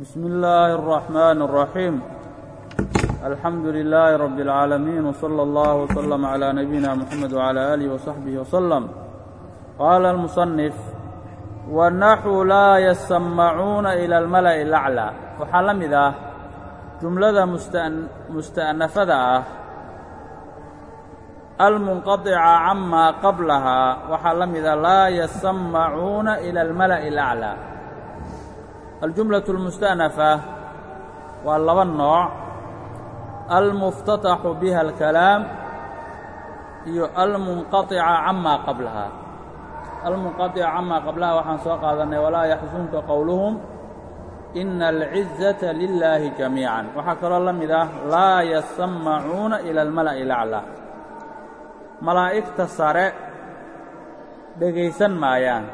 بسم الله الرحمن الرحيم الحمد لله رب العالمين وصلى الله وسلم على نبينا محمد وعلى آله وصحبه وسلم قال المصنف والنحو لا يسمعون إلى الملأ الأعلى waxaa la mid ah jumlada musta'nafada ah almunqaطica camaa qablahaa waxaa la mida laa yasamacuuna ila almala'i alaclaa aljumlaة اlmusta'nafa waa laba nooc almuftataxu biha alkalaam iyo almunqaطica camaa qablahaa almunqaطica camaa qablaha waxaan soo qaadanay walaa yaxsunka qowluhum ina alcizata lilaahi jamiican waxaa kaloo la mid ah laa yasamacuuna ila almala'i alaclaa malaa'igta sare dhegaysan maayaan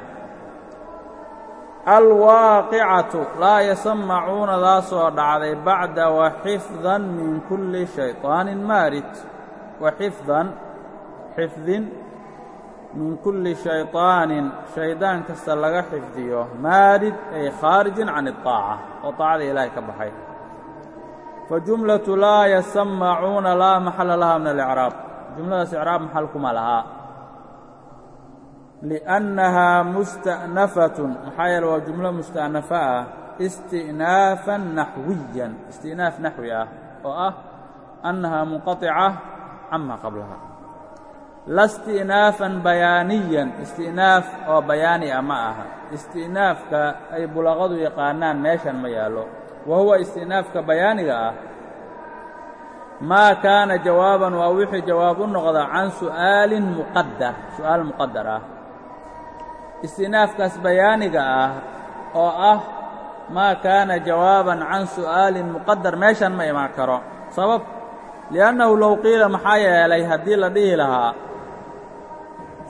alwaaqicatu laa yasamacuunadaasoo dhacday bacda waxifdan min kulli shayطaanin maarid waxifdan xifdin min kulli shayطaanin shaydaan kasta laga xifdiyo maarid ay khaarijin can الطaaca oo طaacada ilaahay ka baxay fajumlaةu laa yasamacuuna laa maxala laha min alicraab jumladaas icraab maxal kuma lahaa liأnnahaa musta'nafatun maxaa yeele waa jumlo musta'nafa ah isti'naafan naxwiyan isti'naaf naxwi ah oo ah annahaa munqaطica cama qablaha la isti'naafan bayaaniyan isti'naaf oo bayaani ah ma aha isti'naafka ay bulaqadu yaqaanaan meeshan ma yaallo wa huwa isti'naafka bayaaniga ah maa kaana jawaaban waa wixii jawaab u noqda can su'aalin muqadar su'aal muqadar ah istinaafkaas bayaaniga ah oo ah maa kaana jawaaban can su'aalin muqadar meeshan ma imaan karo. Sabab li'annahu low qiila maxaa yeelay haddii la dhihi lahaa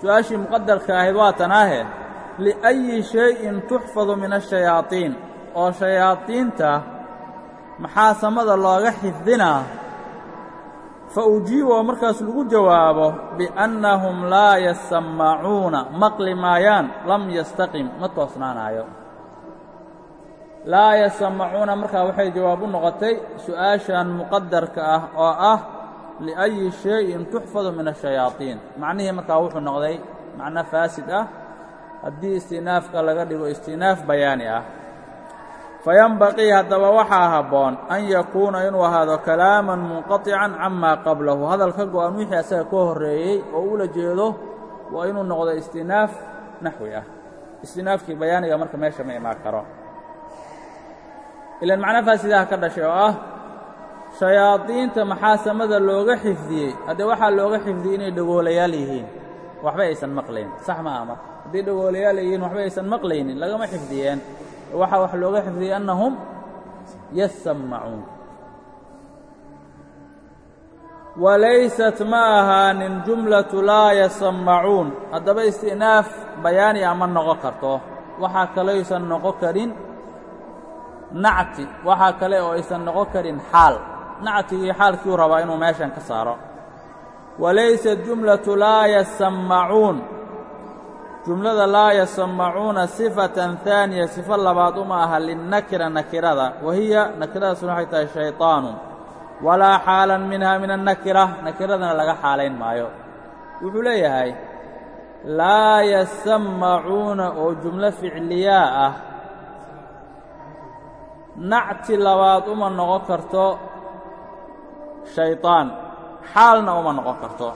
su'aashii muqadarka ahayd waa tanaahe liأyi shayءin tuxfadu min ashayaatiin oo shayaatiinta maxaa samada looga xifdinaa? fa ujiibu oo markaas lagu jawaabo biأnnahum laa yasamacuuna maqli maayaan lam yastaqim ma toosnaanaayo laa yasamacuuna markaa waxay jawaab u noqotay su-aashan muqadarka ah oo ah liأyi shayin tuxfadu min الshayaaطiin macnihii markaa wuxuu noqday macno faasid ah haddii istinaafka laga dhigo istinaaf bayaani ah fayanbaqii haddaba waxaa habboon an yakuuna inuu ahaado kalaaman munqaطican camaa qablahu. Hadal ka go-an wixii asaga ka horreeyey oo ula jeedo waa inuu noqdo istinaaf naxwi ah. Istinaafkii bayaaniga marka meesha ma imaan karo. Ilan macno faasidaha ka dhashay oo ah shayaadiinta maxaa samada looga xifdiyey haddee waxaa looga xifdiyey inay dhagoolayaal yihiin waxba aysan maqlayn. Sax ma aha marka. Haddii dhagoolayaal yihiin waxba aysan maqlaynin lagama xifdiyeen waxaa wax looga xifdiyey annahum yasamacuun walaysat ma ahaanin jumlatu laa yasamacuun haddaba isti'naaf bayaani a ma noqon karto waxaa kalaysan noqon karin nacti. Waxaa kale oo aysan noqon karin xaal. Nactigii xaalkiiu rabaa inuu meeshan ka saaro. Walaysat jumlatu laa yasamacuun jumlada laa yasamacuuna sifatan haaniya sifo labaad uma aha linnakira nakirada. Wa hiya nakiradaasuna waxay tahay shayطaanu walaa xaalan minha min annakira nakiradana laga xaalayn maayo. Wuxuu leeyahay laa yasamacuuna oo jumlo ficliyaa ah nacti labaad uma noqon karto shayطaan xaalna uma noqon karto.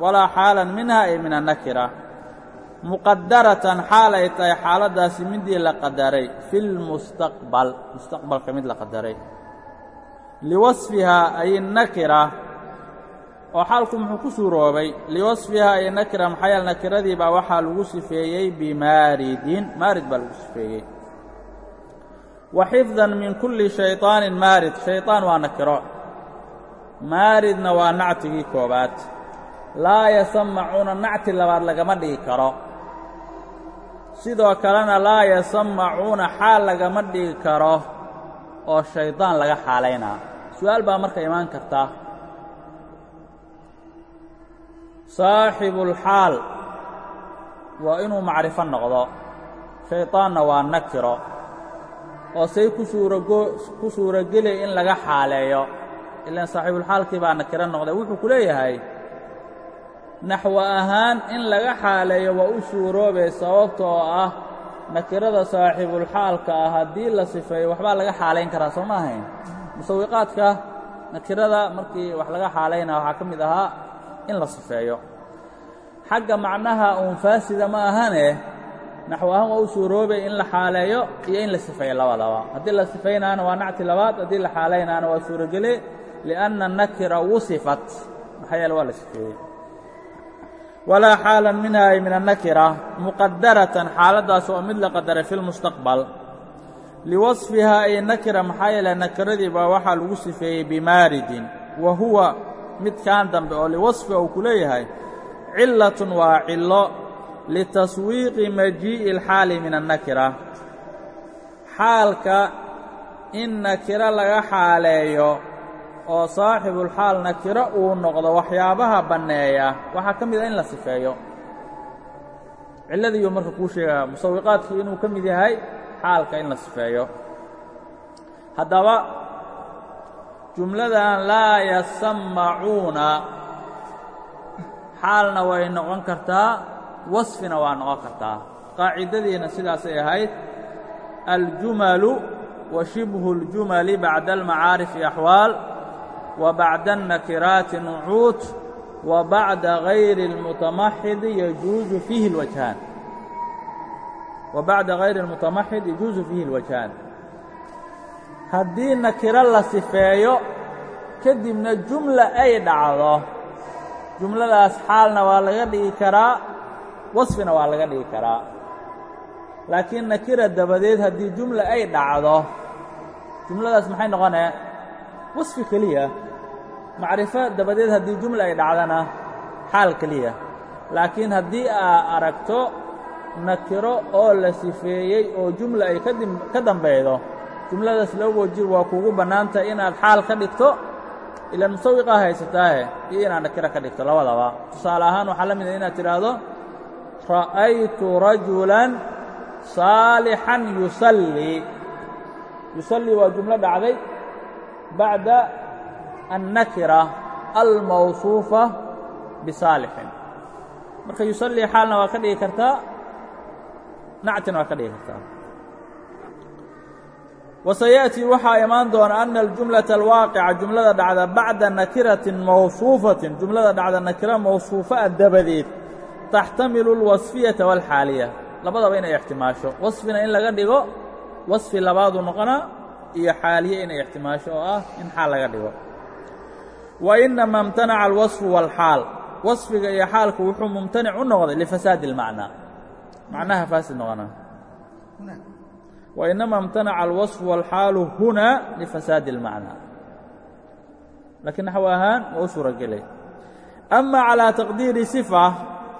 Walaa xaalan minha ay min annakira muqadaratan xaal ay tahay xaaladdaasi midii la qadaray fi lmustaqbal mustaqbalka mid la qadaray. Liwasfihaa ay nakira oo xaalku muxuu ku suuroobay liwasfihaa ay nakira maxaa yaele nakiradii baa waxaa lagu sifeeyey bimaaridin maarid baa lagu sifeeyey. Wa xifdan min kulli shayطaanin maarid shayطaan waa nakiro. Maaridna waa nactigii koobaad laa yasamacuuna nacti labaad lagama dhigi karo sidoo kalena laa yasamacuuna xaal lagama dhigi karo oo shaydaan laga xaalaynaa su'aal baa marka imaan karta. Saaxibulxaal waa inuu macrifo noqdo. Shayطaanna waa nakiro. Oo say ku suurogelaya in laga xaaleeyo. Ilaan saaxiibulxaalkii baa nakiro noqday. Wuxuu ku leeyahay naxwo ahaan in laga xaaleeyo waa u suuroobay sababta oo ah nakirada saaxiibulxaalka ah haddii la sifeeyo waxbaa laga xaalayn karaa soo ma ahayn? Musawiqaadka nakirada markii wax laga xaalaynaa waxaa ka mid ahaa in la sifeeyo. Xagga macnaha uun faasida ma ahane naxwo ahaan waa u suuroobay in la xaaleeyo iyo in la sifeeyo labadaba. Haddii la sifaynaana waa nacti labaad haddii la xaalaynaana waa suurogele liأnna nakira wusifat. Maxaa yeele waa la sifeeyey walaa xaalan minha ay min annakira muqadaratan xaaladdaas oo mid la qadaray fi lmustaqbal liwasfihaa ay nakira maxaa yeele nakiradii baa waxaa lagu sifeeyey bimaaridin wa huwa midkan dambe oo liwasfiha uu ku leeyahay cilatun waa cillo litaswiiqi majii'i alxaali min annakira xaalka in nakiro laga xaaleeyo oo saaxibulxaal nakiro uu noqdo waxyaabaha banneeya. Waxaa ka mid a in la sifeeyo. Cilladiiyuu marka kuu sheegaya musawiqaadkii inuu ka mid yahay xaalka in la sifeeyo. Haddaba jumladan laa yasammacuuna xaalna way noqon kartaa wasfina waa noqon kartaa. Qaacidadiina sidaasay ahayd aljumalu wa shibhu اljumali bacda almacaarifi axwaal wa bacda الnakiraati nucuud wa bacda gayri اlmutamaxidi yajuuzu fiihi اlwajhaan wa bacda gayri اlmutamaxid yajuuzu fiihi اlwajhaan haddii nakiro la sifeeyo kadibna jumla ay dhacdo jumladaas xaalna waa laga dhigi karaa wasfina waa laga dhigi karaa laakiin nakira dabadeed haddii jumla ay dhacdo jumladaas maxay noqonee wasfi keliya macrifo dabadeed haddii jumla ay dhacdana xaal keliya. Laakiin haddii aa aragto nakiro oo la sifeeyey oo jumla ay ka dambaydo jumladaas laba wajir waa kuugu bannaantahay inaad xaal ka dhigto ilaan musawiqaa haysataahe iyo inaad nakiro ka dhigto labadaba. Tusaale ahaan waxaa la mid ah inaad tidhaahdo ra'aytu rajulan saalixan yusallii yusallii waa jumlo dhacday bacda annakira almawsuufa bisaalixin marka yusallii xaalna waa ka dhigi kartaa nactina waa ka dhigi kartaa wasayaأtii waxaa imaan doona ana aljumlaةa alwaaqica jumlada dhacda bacda nakiratin mawsuufatin jumlada dhacda nakira mawsuufa'a dabadeed taxtamilu اlwasfiyata wاlxaaliya labadaba inay ixtimaasho wasfina in laga dhigo wasfi labaadu noqona iyo xaaliye inay ixtimaasho oo ah in xaal laga dhigo wa inama اmtanaca alwasfu wاlxaal wasfiga iyo xaalku wuxuu mumtanic u noqday lifasaadi اlmacnaa macnaha faasid noqona وإنما امتنع الوصف والحاaل هنا لفساaد المعنى لكن نحو aهاan waa u suuرo gelay أما على تقدير صفة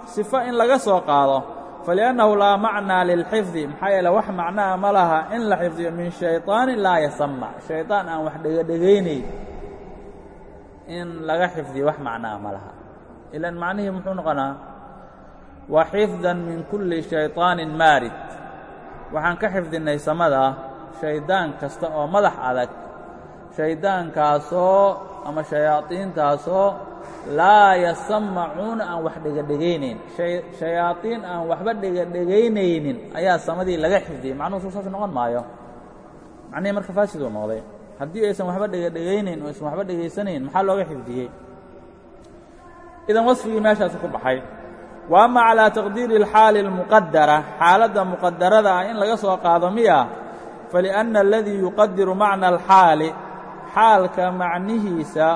صفة in laga soo qaado فلأنه لاa معنى للحفظ maxaa yeele wax macنaha ma laha in la xifdiyo min شhayطاaن laa يسمع شhayطاan aan wax dhegadhegaynayn in laga xifdiyo wax macnaa ma laha. Ilan macnihii muxuu noqonaa wa xifdan min kulli shayطaanin maarid. Waxaan ka xifdinnay samada shayddaan kasta oo madax adag shayddaankaasoo ama shayaadiintaasoo laa yasamacuuna aan wax dhegadhegaynayn shayaadiin aan waxba dhegadhegaynaynin ayaa samadii laga xifdiyey macnuhu suusaas noqon maayo. Macnihii marka faasidu noqday haddii aysan waxba dhegadhegaynayn oo aysan waxba dhegaysanayn maxaa looga xifdiyey? Idan wasfigii meeshaasi ku baxay. Wa ama calaa taqdiiri alxaali almuqadara xaaladda muqadarada ah in laga soo qaado miya faliأnna aladii yuqadiru macna alxaali xaalka macnihiisa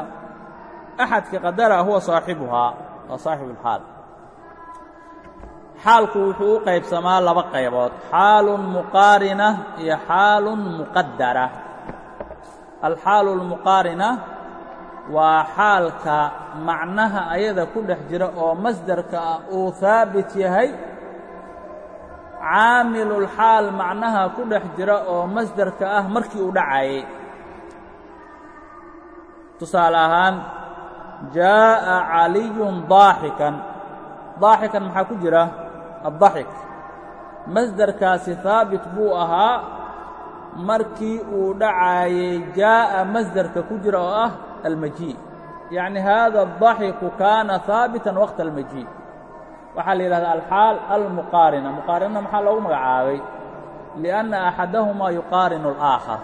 axadka qadara huwa saaxibuhaa waa saaxibu اlxaal xaalku wuxuu u qaybsamaa laba qaybood xaalun muqaarina iyo xaalun muqadara alxaalu اlmuqaarina waa xaalka macnaha ayada ku dhex jira oo masdarka ah uu haabit yahay. Caamilulxaal macnaha ku dhex jira oo masdarka ah markii uu dhacayay. Tusaale ahaan jaaءa caliyun daaxikan. Daaxikan maxaa ku jira? Addaxik masdarkaasi haabit buu ahaa markii uu dhacaayey jaaءa masdarka ku jira oo ah almaji yacni haada الضaxiku kaana haabitan waqta almaji waxaa la yidhahdaa alxaal almuqaarina muqaarinna maxaa loogu magacaabay liأnna axadahumaa yuqaarinu الآakhar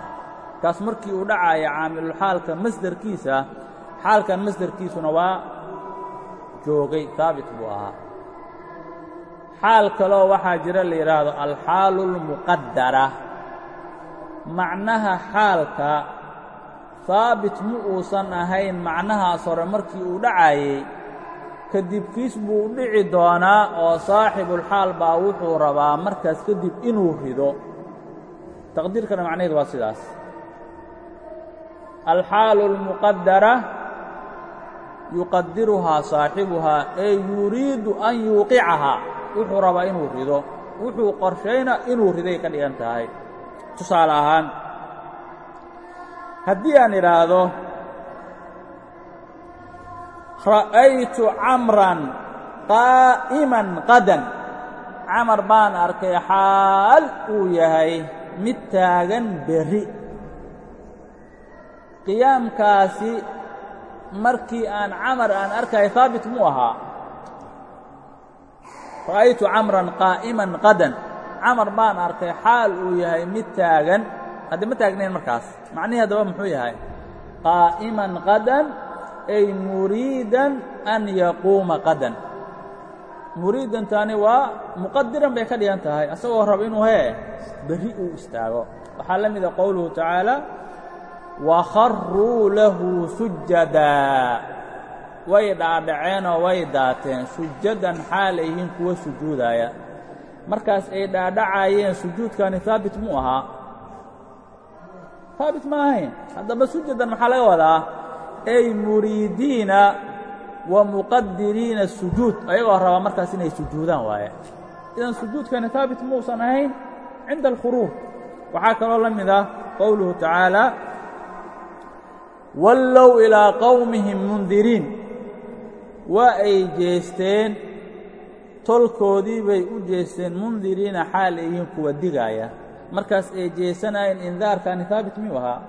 kaas markii uu dhacaaya caamilulxaalka masderkiisa xaalkan masderkiisuna waa joogay haabit buu ahaa xaal kaloo waxaa jira la yidhaahdo alxaalu اlmuqadara macnaha xaalka haabit ma uusan ahayn macnahaas hore markii uu dhacaayey kadibkiis buu dhici doonaa oo saaxibulxaal baa wuxuu rabaa markaas kadib inuu rido. Taqdiirkana macnaheedu waa sidaas. Alxaalu اlmuqadara yuqadiruhaa saaxibuhaa ee yuriidu an yuuqicahaa. Wuxuu rabaa inuu rido. Wuxuu qorshayna inuu riday ka dhigan tahay tusaale ahaan haddii aan idhaahdo ra'aytu camran qaa'iman qadan. Camar baan arkay xaal uu yahay mid taagan berri. Qiyaamkaasi markii aan camar aan arkay haabit muu ahaa. Ra'aytu camran qaa'iman qadan camar baan arkay xaal uu yahay mid taagan. Hadda ma taagnayn markaas macnihii haddaba muxuu yahay? Qaa'iman qadan ay muriidan an yaquuma qadan. Muriidantaani waa muqadiran bay ka dhigan tahay asagoo raba inuu hee berri uu istaago. Waxaa la mida qowluhu tacaala wakharuu lahu sujadaa way dhaadhaceenoo way daateen. Sujadan xaalay yihiin kuwa sujuudaaya markaas ay dhaadhacaayeen sujuudkani haabit muu ahaa haabit ma ahayn. Haddaba sujadan maxaa laga wadaa? Ay muriidiina wa muqadiriina sujuud. Ayagoo rabaa markaas inay sujuudaan waaye. Idan sujuudkani haabit muusan ahayn cinda alkhuruuj. Waxaa kaloo la mid ah qowluhu tacaala wallow ilaa qowmihim mundiriin waa ay jeesteen tolkoodii bay u jeesteen mundiriina xaal ay yihiin kuwa digaaya. Markaas ay jeesanayeen indaarkaani haabit miyuu ahaa?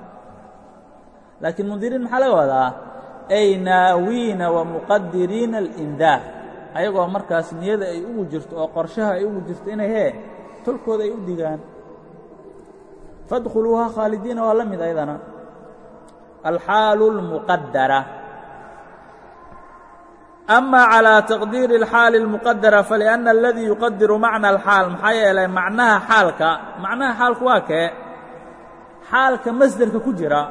Laakiin mundiriin maxaa laga wadaa? Ay naawiina wa muqadiriina alindaar. Ayagoo markaas niyada ay ugu jirto oo qorshaha ay ugu jirto inay hee tolkooda ay u digaan. Fadkhuluuha khaalidiina waa la mid ayadana. Alxaalu اlmuqadara ama calىa taqdiiri اlxaali اlmuqadara faliأnna aladii yuqadiru macna alxaal maxaa yeelay macnaha xaalka macnaha xaalku waa kee xaalka masderka ku jira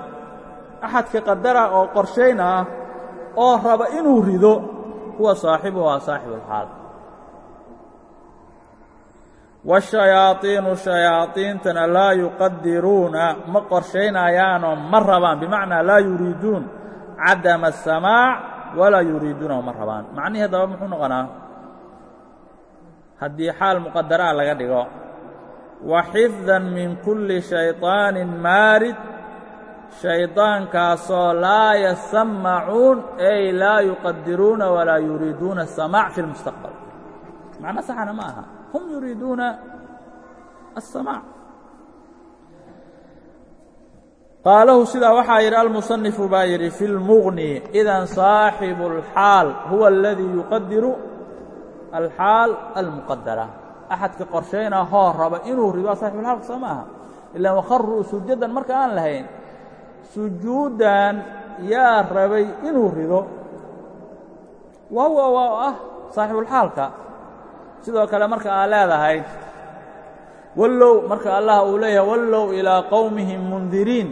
axadka qadara oo qorshayna ah oo raba inuu rido huwa saaxibuhu waa saaxibu اlxaal wالشhayaaطiinu shayaaiintana laa yuqadiruuna ma qorshaynayaanoo ma rabaan bimacnaa laa yuriiduun cadama الsamaac walaa yuriiduunahu ma rabaan macnihii haddaba muxuu noqonaa haddii xaal muqadaraa laga dhigo wa xifdan min kulli shayطaanin maarid shaydaankaasoo laa yasamacuun ay laa yuqadiruuna walaa yuriiduuna الsamaac fi اlmustaqbal macno saxana ma aha hum yuriiduuna الsamaac qaalahu sidaa waxaa yidhi almusanifu baa yidhi fi اlmuغni idan saaxibu اlxaal huwa اladii yuqadiru alxaal almuqadara axadka qorshaynaa hoo raba inuu rido saaxibulxaalka soo ma aha ilaan wakharuu sujadan marka aan lahayn sujuudan yaa rabay inuu rido wa huwa waa ah saaxibulxaalka sidoo kale marka aad leedahay wallow marka allah uu leeyahay wallow ilaa qowmihim mundiriin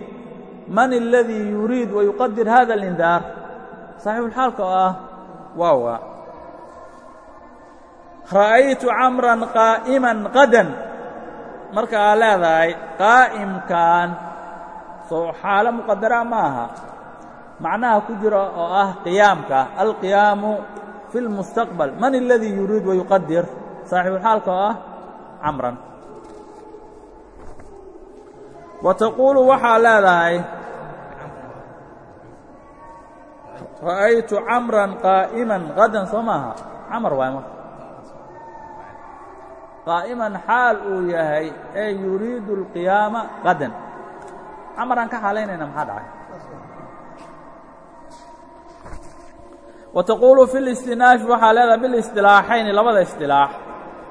man اladii yuriid wayuqadir hada اlindaar saaxiibulxaalka oo ah waawa ra'aytu camran qaa'iman qadan marka aad leedahay qaa'imkan soo xaalo muqadara ma aha macnaha ku jira oo ah qiyaamka alqiyaamu fi اlmustaqbal man اladii yuriid wayuqadir saaxiibulxaalka oo ah camran wa taquulu waxaa leedahay ra'aytu camran qaa'iman qadan soo maaha camar waay marka qaa'iman xaal uu yahay ee yuriidu اlqiyaama qadan camar aan ka xaalaynayna maxaa dhacay wa taquulu fi listinaafi waxaa leedahay bilisطilaaxayni labada isطilaax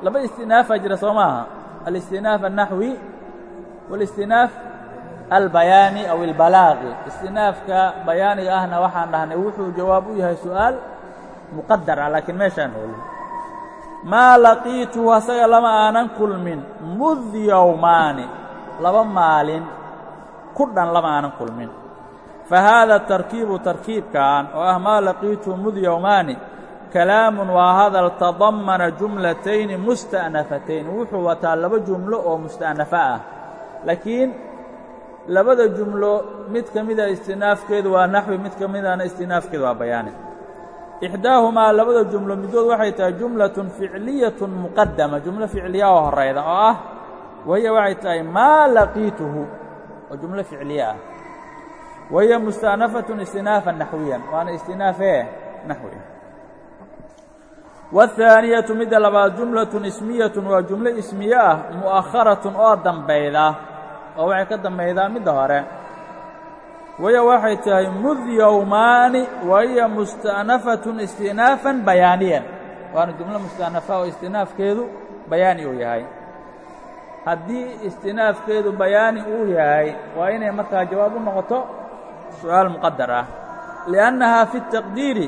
laba istinaafaa jira soo maaha alistinaaf الnaxwi wاlistinaaf albayaani aw اlbalaaqi istinaafka bayaaniga ahna waxaan dhahnay wuxuu jawaab u yahay su'aal muqadar ah laakiin meeshaan oolin maa laqiituhu asaga lama aanan kulmin mud yowmaani laba maalin ku dhan lama aanan kulmin fa haada tarkiibu tarkiibkan oo ah maa laqiituhu mud yowmaani kalaamun waa hadal tadammana jumlatayni musta'nafatayn wuxuu wataa laba jumlo oo musta'nafa ah laakiin labada jumlo mid ka mida istinaafkeedu waa naxwi mid ka midana istinaafkeedu waa bayaani. Ixdaahumaa labada jumlo middood waxay tahay jumlatun ficliyatun muqadama jumlo ficliya oo horayda oo ah wahiya waxay tahay maa laqiituhu oo jumlo ficliye ah. Wahiya musta'nafatun istinaafan naxwiyan waana istinaafee naxwi. Waathaaniyatu midda labaad jumlatun ismiyatun waa jumlo ismiye ah mu'akharatun oo dambayda oo waxay ka dambaydaan midda hore. Waya waxay tahay mud yowmaani waya hiya musta'nafatun istinaafan bayaaniyan. Waana jumlo musta'nafa oo istinaafkeedu bayaani uu yahay. Haddii istinaafkeedu bayaani uu yahay waa inay markaa jawaab u noqoto su'aal muqadar ah. Li'annahaa fi الtaqdiiri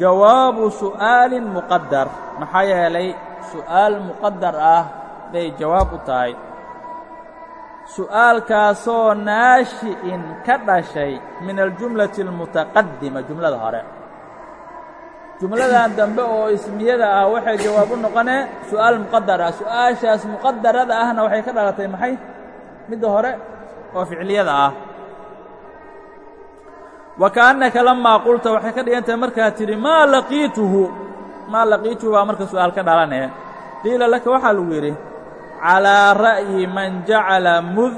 jawaabu su'aalin muqadar maxaa yeelay su'aal muqadar ah bay jawaab u tahay su'aalkaasoo naashi'in ka dhashay min aljumlati almutaqadima jumlada hore. Jumladan dambe oo ismiyada ah waxay jawaab u noqonee su'aal muqadar ah. Su'aashaas muqadarada ahna waxay ka dhalatay maxay? Midda hore oo ficliyada ah. Wa kaannaka lamaa qulta waxay ka dhigan tahay markaa tidhi maa laqiituhu? Maa laqiituhu baa marka su'aal ka dhalanee qiila laka waxaa lagu yidhi calىa ra'yi man jacala mud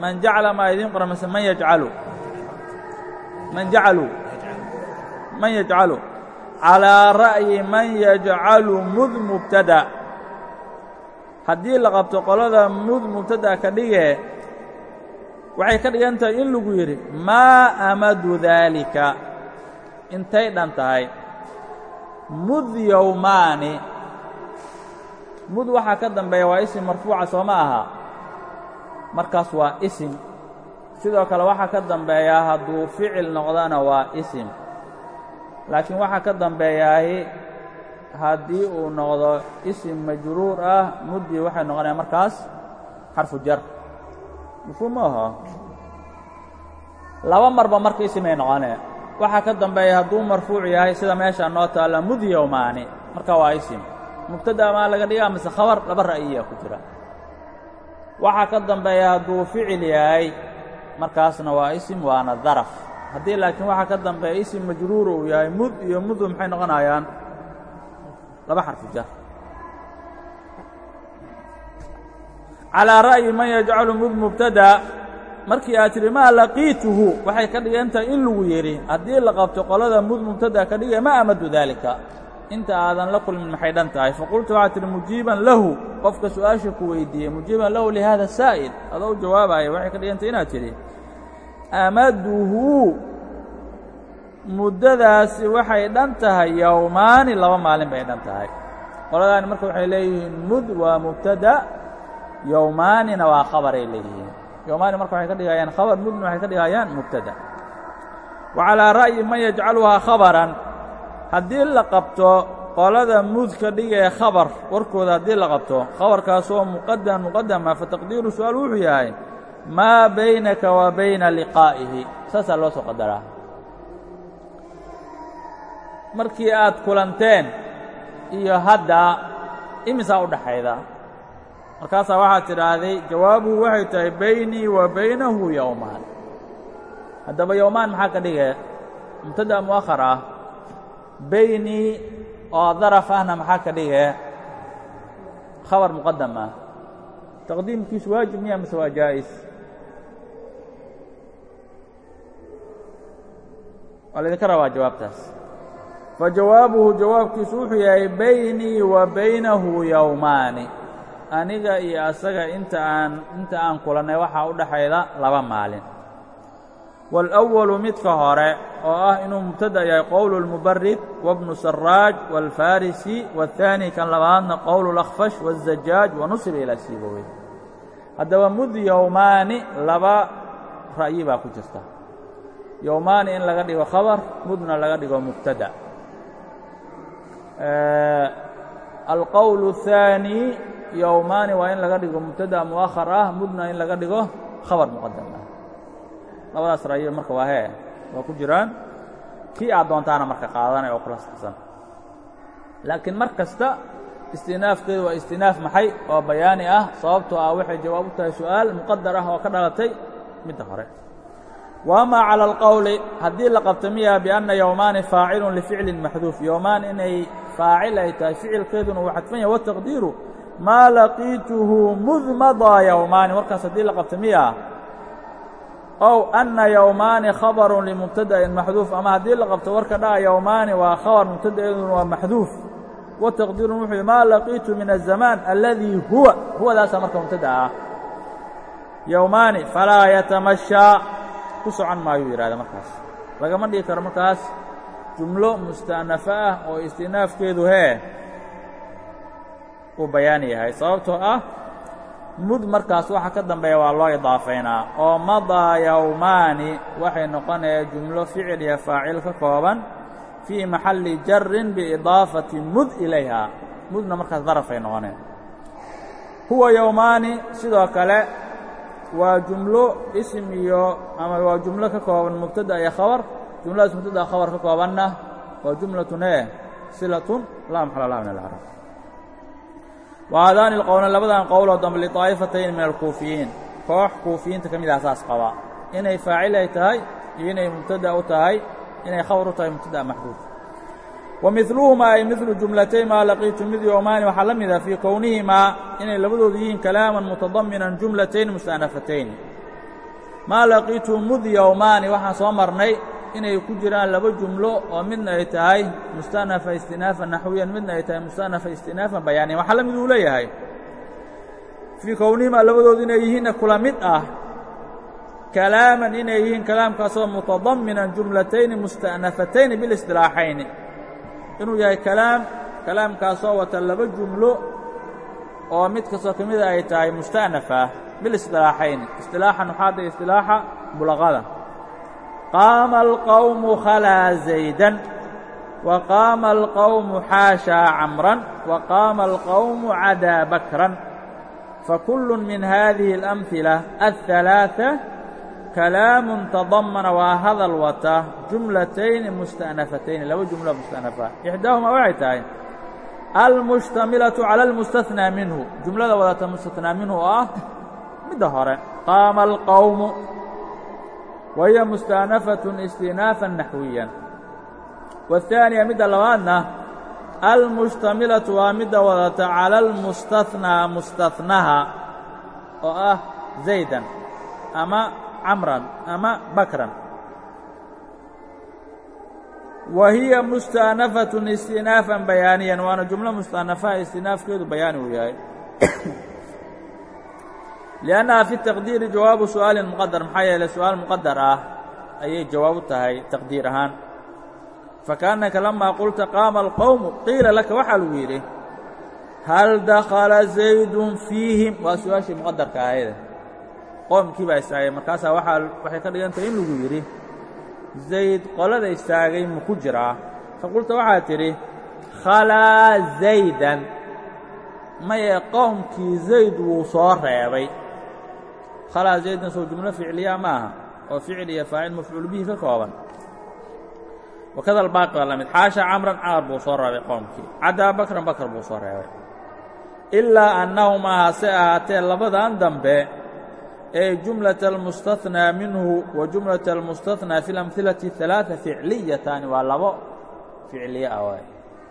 man jacala maa idiin qoran mase man yajcalu man jacalu man yajcalu calىa ra'yi man yajcalu mud mubtada haddii la qabto qolada mud mubtada ka dhigee waxay ka dhigan tahay in lagu yidhi maa amadu daalika intay dhan tahay mud yowmaani mud waxaa ka dambeeya waa isim marfuuca soo ma aha. Markaas waa isim. Sidoo kale waxaa ka dambeeyaa hadduu ficil noqdana waa isim. Laakiin waxaa ka dambeeyaahi haddii uu noqdo isim majruur ah muddii waxay noqonaya markaas xarfu jar. Mafhuum ma aho laba marba marka isimay noqonee waxaa ka dambeeya hadduu marfuuc yahay sida meesha noo taalla mud yowmaani marka waa isim mubtada maa laga dhigaa mise khabar laba ra'yiyaa ku jira. Waxaa ka dambeeya hadduu ficil yahay markaasna waa isim waana daraf. Haddii laakiin waxaa ka dambeeya isim majruur uu yahay mud iyo mudu maxay noqonayaan? Laba xarfu jar. Calىa ra'yi man yajcalu mud mubtada markii aad tidhi maa laqiituhu? Waxay ka dhigan tahay in lagu yidhi haddii la qabto qolada mud mubtada ka dhigaya ma amadu daalika inta aadan la kulmin maxay dhan tahay? Faqultu waxaad tidhi mujiiban lahu. Qofka su'aasha ku weydiiyey mujiiban lahu lihada saa'il. Adoo u jawaabaya waxay ka dhigantay inaad tidhi amaduhu muddadaasi waxay dhan tahay yowmaani laba maalin bay dhan tahay. Qoladaani marka waxay leeyihiin mud waa mubtada yowmaanina waa khabaray leeyihiin. Yowmaani marka waxay ka dhigayaan khabar mudna waxay ka dhigayaan mubtada. Wa ra'yi man yajcaluhaa khabaran haddii la qabto qolada mud ka dhigee khabar warkooda haddii la qabto khabarkaasoo muqadam muqadama fataqdiiru su'aal wuxuu yahay maa baynaka wa bayna liqaa'ihi. Saasaa loo soo qadaraa. Markii aad kulanteen iyo hadda imisaa u dhaxayda. Markaasaa waxaad tidhaahday jawaabuhu waxay tahay baynii wa baynahu yowmaan haddaba yowmaan maxaa ka dhigee? Mubtada mu'ahar ah baynii oo daraf ahna maxaa ka dhigee? Khabar muqadam ah. Taqdiimkiisu waajib miya mise waa jaa'is? Waa laydinka rabaa jawaabtaas. Fa jawaabuhu jawaabkiisu wuxuu yahay baynii wa baynahu yowmaani aniga iyo asaga inta aan inta aan kulannay waxaa u dhaxayda laba maalin wاlأwalu midka hore oo ah inuu mubtada yahay qowl الmubarid wabnu saraaj wاlfarisi wالثaanي kan labaadna qowl اlأkhfash wالzajaaj wanusiba ilaa siibowey haddaba mud yowmaani laba ra'yi baa ku jirta yowmaani in laga dhigo khabar mudna laga dhigo mubtada alqowl الثaanي yowmaani waa in laga dhigo mubtada muؤahar ah mudna in laga dhigo khabar muqadam ah labadaas raayo marka waa hee waa ku jiraan. Kii aad doontaana marka qaadanaya oo kula saxsan laakiin mar kasta istinaafteedu waa istinaaf maxay oo bayaani ah sababtoo ah waxay jawaab u tahay su'aal muqadar ah oo ka dhalatay midda hore. Waama calى اlqowli haddii la qabtamiyaa bianna yowmaani faacilun lificlin maxduuf. Yowmaan inay faacil ay tahay ficilkeeduna uu xadfan yahy wataqdiiru maa laqiituhu mud madaa yowmaani warkaas haddii la qabtamiyaa ow ana yowmaani khabaru limubtada'in maxduuf. Ama haddii la qabto warka dhaca yowmaani waa khabar mubtada'idun waa maxduuf. Wa taqdiirun wuxuu yhi maa laqiitu min aلzamaan aladii huwa. Huwadaasaa marka mubtada'a ah. Yowmaani falaa yatamashaa ku socon maayuu yidhahda markaas. Lagama dhigi karo markaas jumlo musta'nafo ah oo istinaafkeedu hee uu bayaani yahay. Sababtoo ah mud markaas waxa ka dambeeya waa loo idaafaynaa oo madaa yowmaani waxay noqonaya jumlo ficil iyo faacil ka kooban fii maxalli jarin biidaafati mud ilayha. Mudna markaas darafay noqoneen. Huwa yowmaani sidoo kale waa jumlo ism iyo ama waa jumlo ka kooban mubtada iyo khabar. Jumladaas mubtada khabar ka koobanna waa jumlatun ee silatun laa maxala laha min wa aadaani lqowna labadan qowloo dambe liطaa'ifatayni min alkuufiyiin koox kuufiyiinta ka mid ah saas qabaa inay faacil ay tahay iyo inay mubtada u tahay inay khabar u tahay mubtada maxduud wa midluhumaa ay midlu jumlatay maa laqiitu mid yoomaani waxaa la mida fii kownihimaa inay labadoodu yihiin kalaaman mutadaminan jumlatayn musta'nafatayn maa laqiitu mud yowmaani waxaan soo marnay inay ku jiraan laba jumlo oo midna ay tahay mustanafa istinaafan naxwiyan midna ay tahay mustanafa istinaafan bayaaniyan waxaa la mid uu leeyahay fii kownihima labadoodu inay yihiinna kula mid ah kalaaman inay yihiin kalaamkaasoo mutadaminan jumlatayni musta'nafatayni bilistilaaxayni inuu yahay kalaam kalaamkaasoo wata laba jumlo oo mid kastoo ka mida ah ay tahay musta'nafa bilistilaaxayni istilaaxan waxaa tahay istilaaxa? Bulaqada qaama alqowmu khalaa zaydan wa qaama alqowmu xaashaa camran wa qaama alqowmu cadaa bakran fakullu min hadihi اlamhila aلثalaaثa kalaamun tadamana waa hadal wata jumlatayni musta'nafatayni laba jumlo musta'nafa ixdaahumaa waxay tahay almushtamilaةu calى اlmustahnaa minhu jumlada wadata mustathnaa minhu oo ah midda hore qaama alqowmu wa hiya musta'nafaة istinaafan naxwiyan waالثaaniya midda labaadna almushtamilaةu waa midda wadata calى اlmustahnaa mustahnaha oo ah zaydan ama camran ama bakran wa hiya musta'nafatun istinaafan bayaaniyan waana jumlo musta'nafaha istinaafkeedu bayaani uu yahay liannaha fi taqdiiri jawaabu su'aalin muqadar maxaa yeeley su'aal muqadar ah ayay jawaab u tahay taqdiir ahaan fakaannaka lamaa qulta qaama alqowmu qiila laka waxaa lagu yidhi hal dakhala zaydun fiihim waa su'aashii muqadarka ahayde qoomkii baa istaagay markaasaa waaa waxay ka dhigantahay in lagu yidhi zayd qolada istaagay ma ku jiraa faqulta waxaad tidhi khalaa zaydan maye qoomkii zayd wuu soo reebay khalaa zaydan soo jumlo ficliya ma aha oo ficil iyo faacil mafcuul bihi ka kooban wakada albaaqi waa la mid xaasha camran camar buu soo reebay qoomkii caddaa bakran bakr buu soo reebay ilaa annahumaa hase ahaatee labadan dambe ee jumlaة الmustaثnىa minhu wa jumlaة الmustaثnىa fi اlamhilaةi ثalaaثa ficliyataani waa labo ficliye ah waay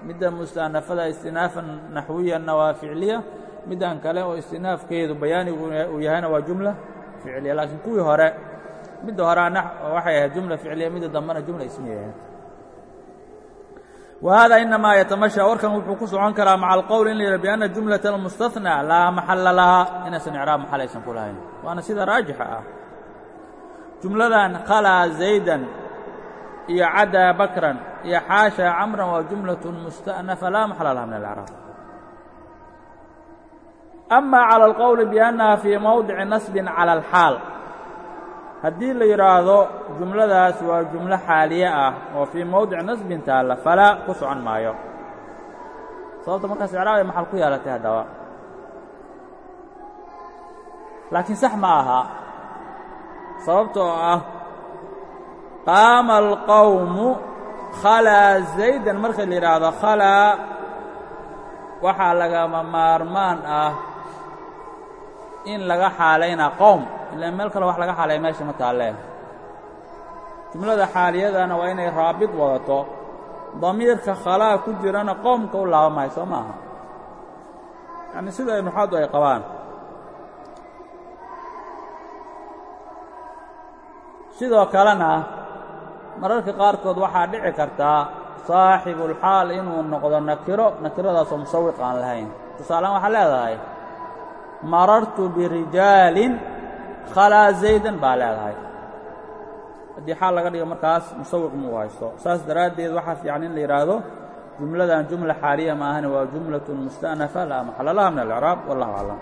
midda mustaanafada istinaafan naxwiyanna waa ficliya middan kale oo istinaafkeedu bayaanigu uu yahayna waa jumla ficliya laakiin kuwii hore midda horeana waxay ahayd jumla ficliya midda dambena jumla ismiya ahayd. Wa haadaa inamaa yatamasha warkan wuxuu ku socon karaa maca alqowl in la yidha bianna jumlata almustahnaa laa maxalla lahaa inaysan icraab maxalaysan ku lahayn. Waana sida raajixa ah. Jumladan khalaa zaydan iyo caddaa bakran iyo xaashaa camran waa jumlatun musta'nafa laa maxalla laha min alacraab ama calى اlqowli biannaha fii mowdici nasbin calى اlxaal haddii la yidhaahdo jumladaas waa jumlo xaaliye ah oo fii mowdici nasbin taalla falaa ku socon maayo sababta markaas icraab ay maxal ku yeelatay haddaba laakiin sax ma aha sababtoo ah qaama alqowmu khalaa zaydan marka la yidhaahdo khalaa waxaa lagama maarmaan ah in laga xaalaynaa qowm ilaan meel kale wax laga xaalaya meesha ma taallee jumlada xaaliyadana waa inay raabid wadato. Damiirka khalaa ku jirana qoomka u laabamayo soo maaha yacni sida nuxaadu ay qabaan. Sidoo kalena mararka qaarkood waxaa dhici kartaa saaxibulxaal inuu noqdo nakiro. Nakiradaasoo musawiq aan lahayn tusaalehaan waxaa leedahay marartu birijaalin khalaa zaydan baa leedahay. Haddii xaal laga dhigo markaas musawiq muu haysto. Saas daraaddeed waxaa fiican in la yidhaahdo jumladan jumla xaaliya ma ahane waa jumlaة musta'nafa laa maxala laha min alإcraab wallah aclam